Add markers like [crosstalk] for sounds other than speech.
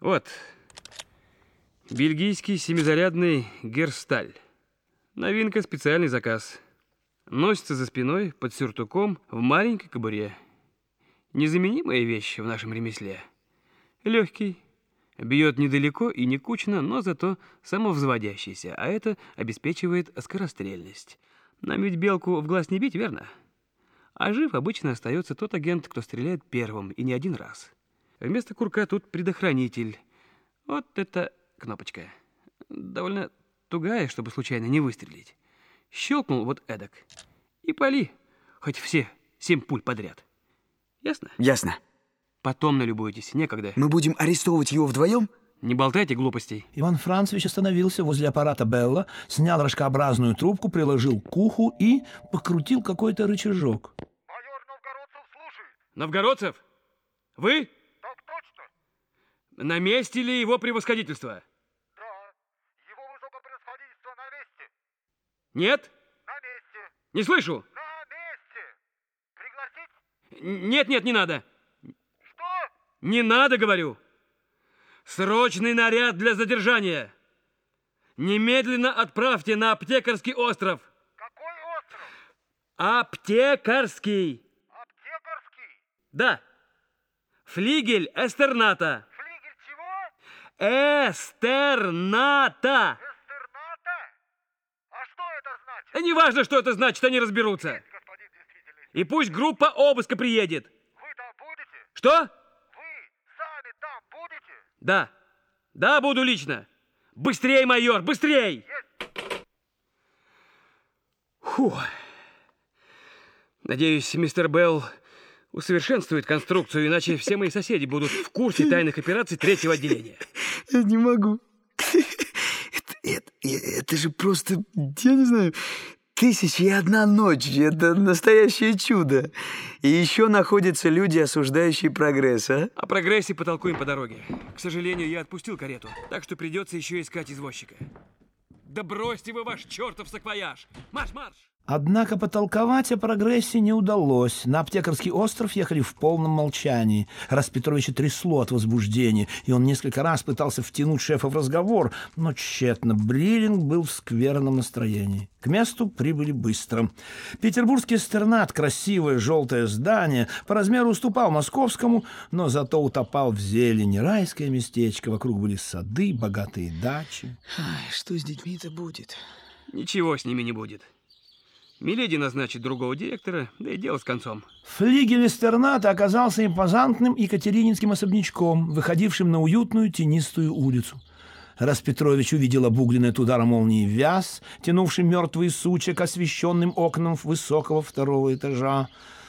Вот. Бельгийский семизарядный Герсталь. Новинка, специальный заказ. Носится за спиной под сюртуком в маленькой кобуре. Незаменимая вещь в нашем ремесле. Легкий, бьет недалеко и не кучно, но зато самовзводящийся, а это обеспечивает скорострельность. Нам ведь белку в глаз не бить, верно? А жив обычно остается тот агент, кто стреляет первым, и не один раз. Вместо курка тут предохранитель. Вот это кнопочка. Довольно тугая, чтобы случайно не выстрелить. Щелкнул вот эдак. И пали. Хоть все семь пуль подряд. Ясно? Ясно. Потом налюбуйтесь, некогда. Мы будем арестовывать его вдвоем? Не болтайте глупостей. Иван Францевич остановился возле аппарата Белла, снял рожкообразную трубку, приложил к уху и покрутил какой-то рычажок. Майор Новгородцев слушает. Новгородцев? Вы? На месте ли его превосходительство? Да. Его высокопревосходительство на месте. Нет? На месте. Не слышу. На месте. Пригласить? Нет, нет, не надо. Что? Не надо, говорю. Срочный наряд для задержания. Немедленно отправьте на Аптекарский остров. Какой остров? Аптекарский. Аптекарский. Да. Флигель Эстерната. Эстерната. Эстерната? А что это значит? Да неважно, что это значит, они разберутся. Господин. И пусть группа обыска приедет. Вы там будете? Что? Вы сами там будете? Да. Да, буду лично. Быстрей, майор, быстрей! Фу. Надеюсь, мистер Белл усовершенствует конструкцию, иначе все мои соседи будут в курсе тайных операций третьего отделения. Я не могу. [laughs] Это, это, это же просто, я не знаю, тысяча и одна ночь. Это настоящее чудо. И еще находятся люди, осуждающие прогресс, а? О прогрессе потолкуем по дороге. К сожалению, я отпустил карету, так что придется еще искать извозчика. Да бросьте вы ваш чертов саквояж! Марш, марш! Однако потолковать о прогрессе не удалось. На аптекарский остров ехали в полном молчании. Раз Петровича трясло от возбуждения, и он несколько раз пытался втянуть шефа в разговор, но тщетно. Бриллинг был в скверном настроении. К месту прибыли быстро. Петербургский стернат, красивое желтое здание, по размеру уступал московскому, но зато утопал в зелени. Райское местечко, вокруг были сады, богатые дачи. Ай, что с детьми-то будет? Ничего с ними не будет. Миледи назначит другого директора, да и дело с концом. Флигель Эстерната оказался импозантным екатерининским особнячком, выходившим на уютную тенистую улицу. Раз Петрович увидел обугленный от удара молнии вяз, тянувший мертвый сучек освещенным окном высокого второго этажа,